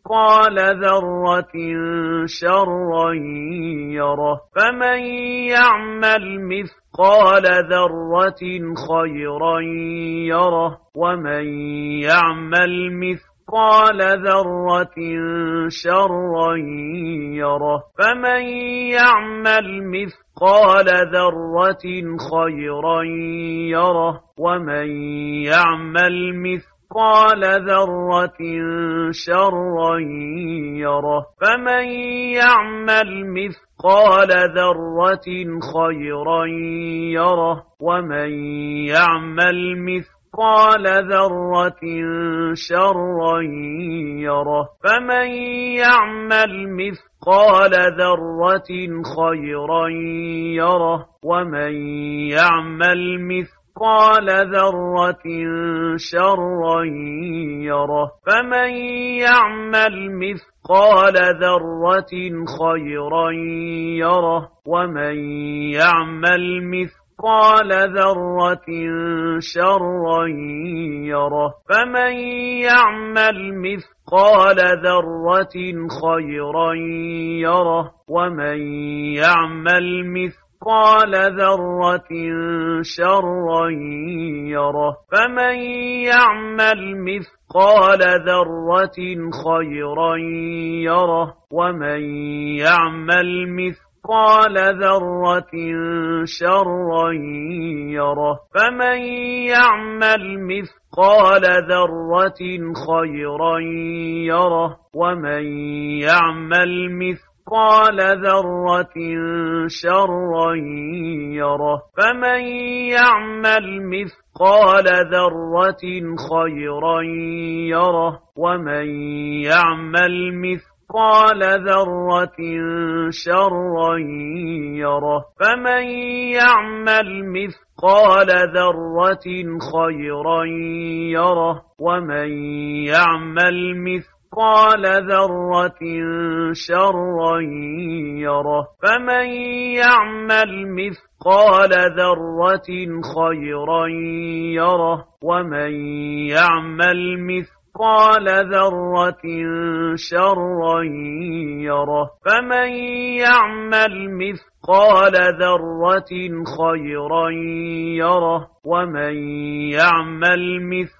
مثقال ذرة شرا يره فمن يعمل مثقال ذرة خيرا يره ومن يعمل مثقال ذرة شرا يره فمن يعمل مثقال ذرة خيرا يره ومن يعمل مثقال مثقال ذرة شرا يره فمن يعمل مثقال ذرة خيرا يره ومن يعمل مثقال ذرة شرا يره فمن يعمل مثقال ذرة خيرا يره ومن يعمل مثقال مثقال ذرة شرا يره فمن يعمل مثقال ذرة خيرا يره ومن يعمل مثقال ذرة شرا يره فمن يعمل مثقال ذرة خيرا يره ومن يعمل مثقال مثقال ذرة شرا يره فمن يعمل مثقال ذرة خيرا يره ومن يعمل مثقال ذرة شرا يره فمن يعمل مثقال ذرة خيرا يره ومن يعمل مثقال مثقال ذرة شرا يره فمن يعمل مثقال ذرة خيرا يره ومن يعمل مثقال ذرة شرا يره فمن يعمل مثقال ذرة خيرا يره ومن يعمل مثقال مثقال ذرة شرا يره فمن يعمل مثقال ذرة خيرا يره ومن يعمل مثقال ذرة شرا يره فمن يعمل مثقال ذرة خيرا يره ومن يعمل مثقال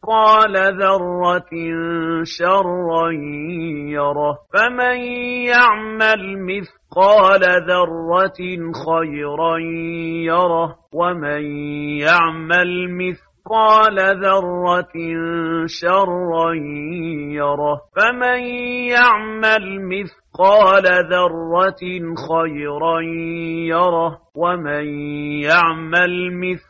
مثقال ذرة شرا يره فمن يعمل مثقال ذرة خيرا يره ومن يعمل مثقال ذرة شرا يره فمن يعمل مثقال ذرة خيرا يره ومن يعمل مثقال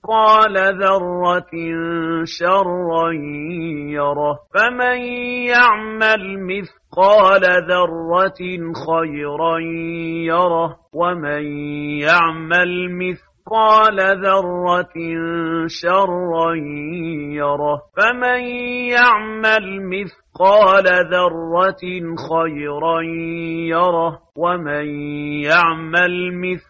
مثقال ذرة شرا يره فمن يعمل مثقال ذرة خيرا يره ومن يعمل مثقال ذرة شرا يره فمن يعمل مثقال ذرة خيرا يره ومن يعمل مثقال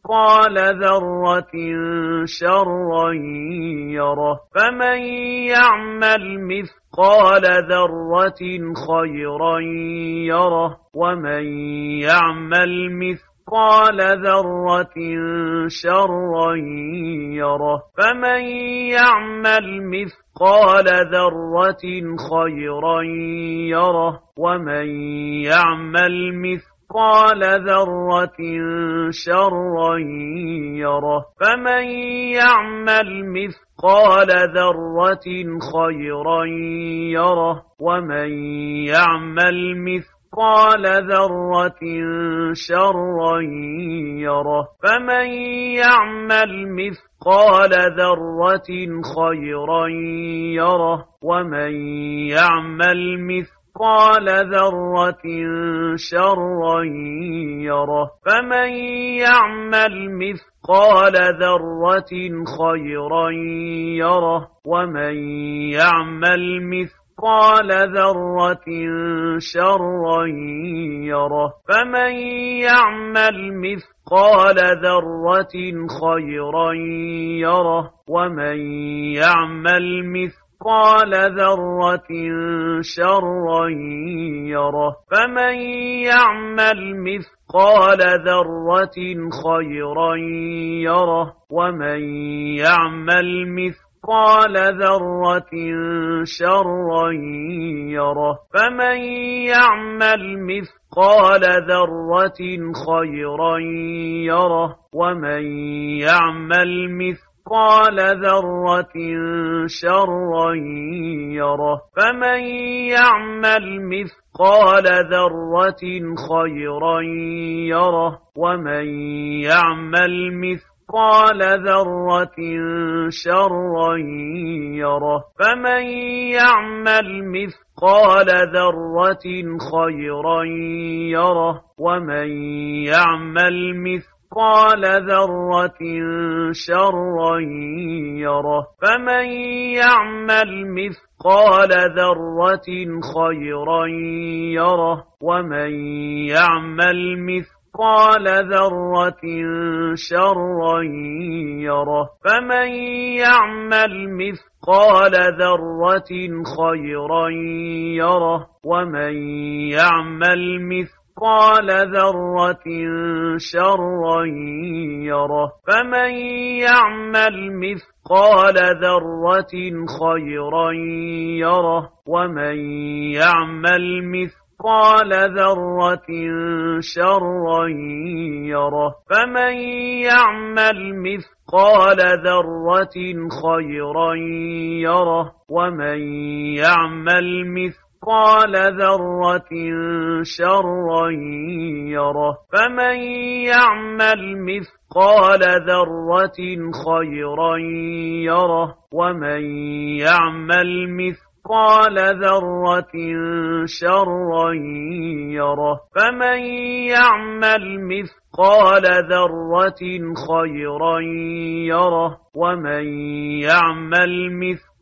مثقال ذرة شرا يره فمن يعمل مثقال ذرة خيرا يره ومن يعمل مثقال ذرة شرا يره فمن يعمل مثقال ذرة خيرا يره ومن يعمل مثقال مثقال ذرة شرا يره فمن يعمل مثقال ذرة خيرا يره ومن يعمل مثقال ذرة شرا يره فمن يعمل مثقال ذرة خيرا يره ومن يعمل مثقال مثقال ذرة شرا يره فمن يعمل مثقال ذرة خيرا يره ومن يعمل مثقال ذرة شرا يره فمن يعمل مثقال ذرة خيرا يره ومن يعمل مثقال مثقال ذرة شرا يره فمن يعمل مثقال ذرة خيرا يره ومن يعمل مثقال ذرة شرا يره فمن يعمل مثقال ذرة خيرا يره ومن يعمل مثقال مثقال ذرة شرا يره فمن يعمل مثقال ذرة خيرا يره ومن يعمل مثقال ذرة شرا يره فمن يعمل مثقال ذرة خيرا يره ومن يعمل مثقال مثقال ذرة شرا يره فمن يعمل مثقال ذرة خيرا يره ومن يعمل مثقال ذرة شرا يره فمن يعمل مثقال ذرة خيرا يره ومن يعمل مثقال مثقال ذرة شرا يره فمن يعمل مثقال ذرة خيرا يره ومن يعمل مثقال ذرة شرا يره فمن يعمل مثقال ذرة خيرا يره ومن يعمل مثقال مثقال ذرة شرا يره فمن يعمل مثقال ذرة خيرا يره ومن يعمل مثقال ذرة شرا يره فمن يعمل مثقال ذرة خيرا يره ومن يعمل مثقال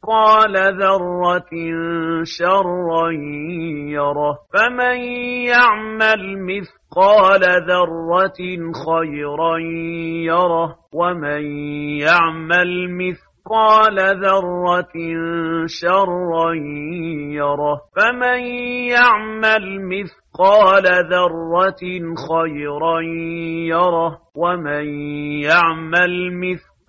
مثقال ذرة شرا يره فمن يعمل مثقال ذرة خيرا يره ومن يعمل مثقال ذرة شرا يره فمن يعمل مثقال ذرة خيرا يره ومن يعمل مثقال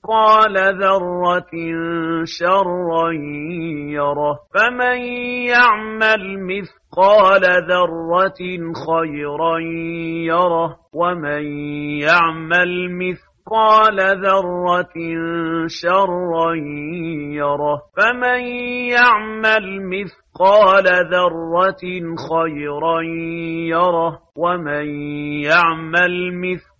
مثقال ذرة شرا يره فمن يعمل مثقال ذرة خيرا يره ومن يعمل مثقال ذرة شرا يره فمن يعمل مثقال ذرة خيرا يره ومن يعمل مثقال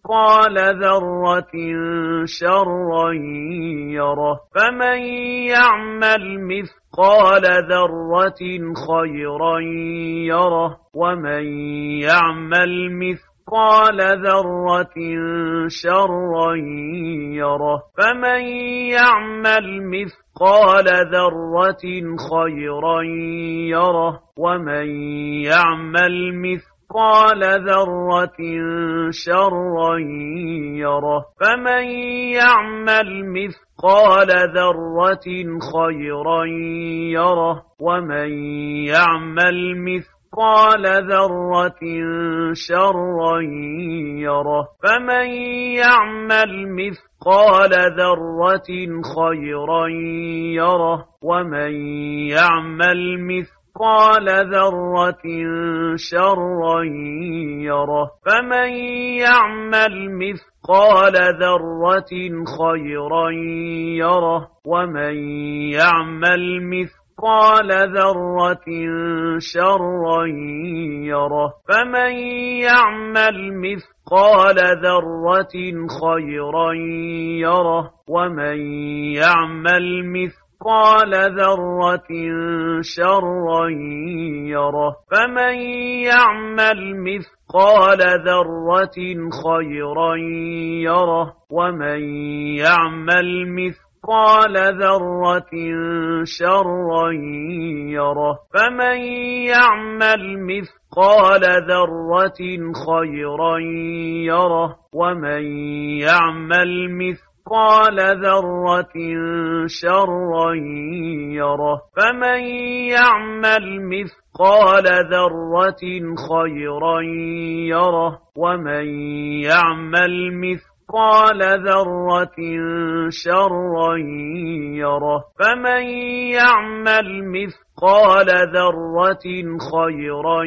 مثقال ذرة شرا يره فمن يعمل مثقال ذرة خيرا يره ومن يعمل مثقال ذرة شرا يره فمن يعمل مثقال ذرة خيرا يره ومن يعمل مثقال مثقال ذرة شرا يره فمن يعمل مثقال ذرة خيرا يره ومن يعمل مثقال ذرة شرا يره فمن يعمل مثقال ذرة خيرا يره ومن يعمل مثقال مثقال ذرة شرا يره فمن يعمل مثقال ذرة خيرا يره ومن يعمل مثقال ذرة شرا يره فمن يعمل مثقال ذرة خيرا يره ومن يعمل مثقال مثقال ذرة شرا يره فمن يعمل مثقال ذرة خيرا يره ومن يعمل مثقال ذرة شرا يره فمن يعمل مثقال ذرة خيرا يره ومن يعمل مثقال مثقال ذرة شرا يره فمن يعمل مثقال ذرة خيرا يره ومن يعمل مثقال ذرة شرا يره فمن يعمل مثقال ذرة خيرا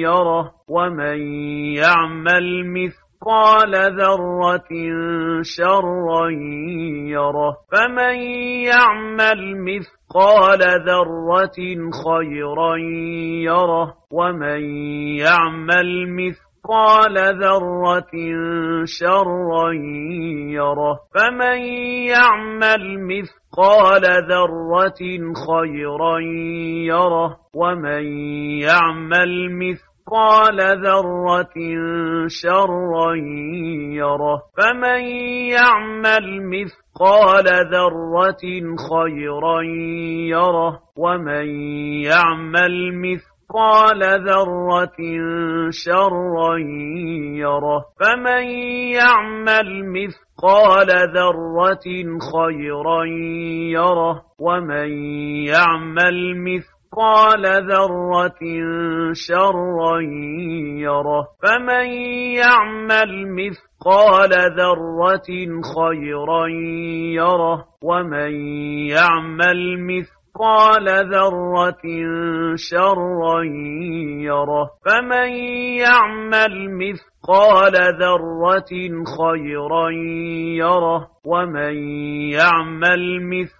يره ومن يعمل مثقال مثقال ذرة شرا يره فمن يعمل مثقال ذرة خيرا يره ومن يعمل مثقال ذرة شرا يره فمن يعمل مثقال ذرة خيرا يره ومن يعمل مثقال مثقال ذرة شرا يره فمن يعمل مثقال ذرة خيرا يره ومن يعمل مثقال ذرة شرا يره فمن يعمل مثقال ذرة خيرا يره ومن يعمل مثقال مثقال ذرة شرا يره فمن يعمل مثقال ذرة خيرا يره ومن يعمل مثقال ذرة شرا يره فمن يعمل مثقال ذرة خيرا يره ومن يعمل مثقال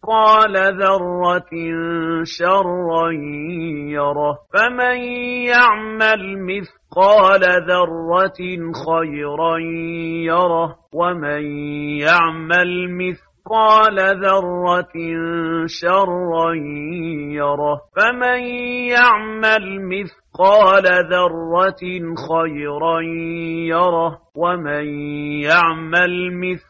مثقال ذرة شرا يره فمن يعمل مثقال ذرة خيرا يره ومن يعمل مثقال ذرة شرا يره فمن يعمل مثقال ذرة خيرا يره ومن يعمل مثقال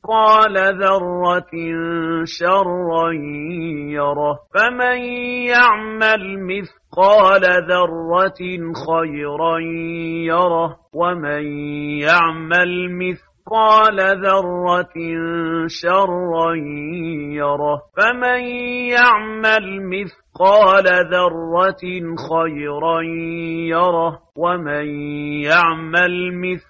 مثقال ذرة شرا يره فمن يعمل مثقال ذرة خيرا يره ومن يعمل مثقال ذرة شرا يره فمن يعمل مثقال ذرة خيرا يره ومن يعمل مثقال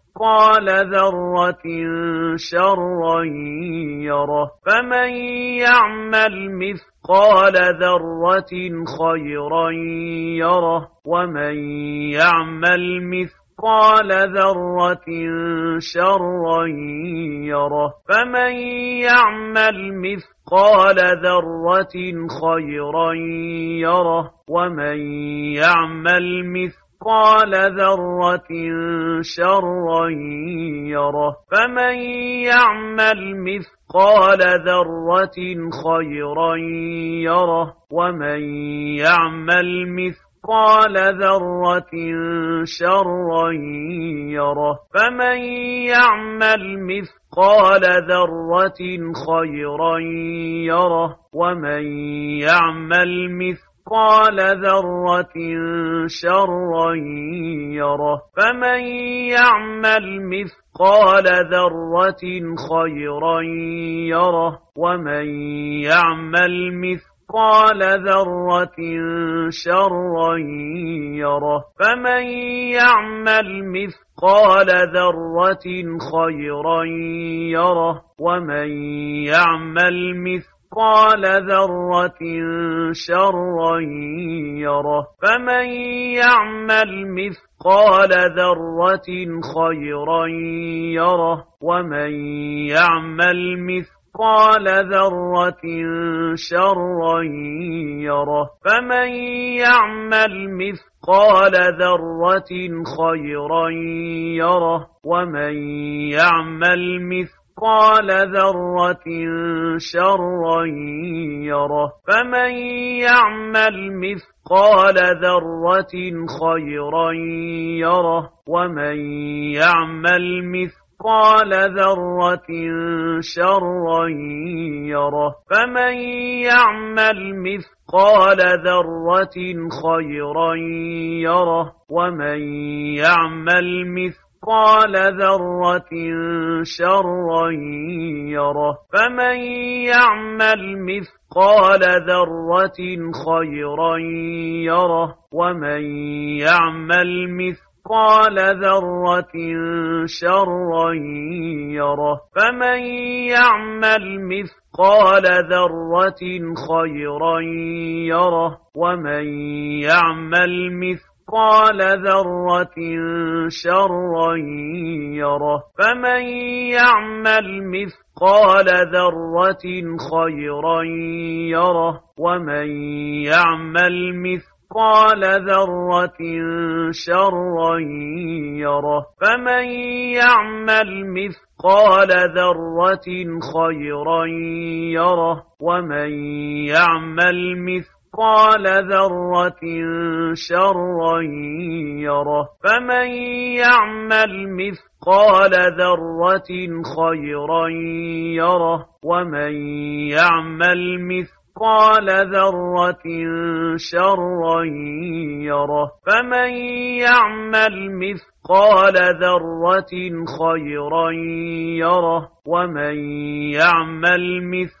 مثقال ذرة شرا يره فمن يعمل مثقال ذرة خيرا يره ومن يعمل مثقال ذرة شرا يره فمن يعمل مثقال ذرة خيرا يره ومن يعمل مثقال مثقال ذرة شرا يره فمن يعمل مثقال ذرة خيرا يره ومن يعمل مثقال ذرة شرا يره فمن يعمل مثقال ذرة خيرا يره ومن يعمل مثقال مثقال ذرة شرا يره فمن يعمل مثقال ذرة خيرا يره ومن يعمل مثقال ذرة شرا يره فمن يعمل مثقال ذرة خيرا يره ومن يعمل مثقال مثقال ذرة شرا يره فمن يعمل مثقال ذرة خيرا يره ومن يعمل مثقال ذرة شرا يره فمن يعمل مثقال ذرة خيرا يره ومن يعمل مثقال مثقال ذرة شرا يره فمن يعمل مثقال ذرة خيرا يره ومن يعمل مثقال ذرة شرا يره فمن يعمل مثقال ذرة خيرا يره ومن يعمل مثقال مثقال ذرة شرا يره فمن يعمل مثقال ذرة خيرا يره ومن يعمل مثقال ذرة شرا يره فمن يعمل مثقال ذرة خيرا يره ومن يعمل مثقال مثقال ذرة شرا يره فمن يعمل مثقال ذرة خيرا يره ومن يعمل مثقال ذرة شرا يره فمن يعمل مثقال ذرة خيرا يره ومن يعمل مثقال مثقال ذرة شرا يره فمن يعمل مثقال ذرة خيرا يره ومن يعمل مثقال ذرة شرا يره فمن يعمل مثقال ذرة خيرا يره ومن يعمل مثقال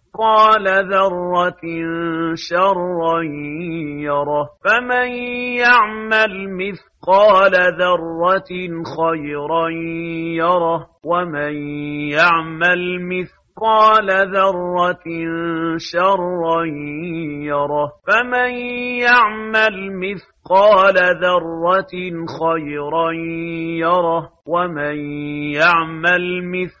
مثقال ذرة شرا يره فمن يعمل مثقال ذرة خيرا يره ومن يعمل مثقال ذرة شرا يره فمن يعمل مثقال ذرة خيرا يره ومن يعمل مثقال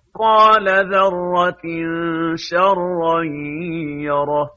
مثقال ذرة شرا يره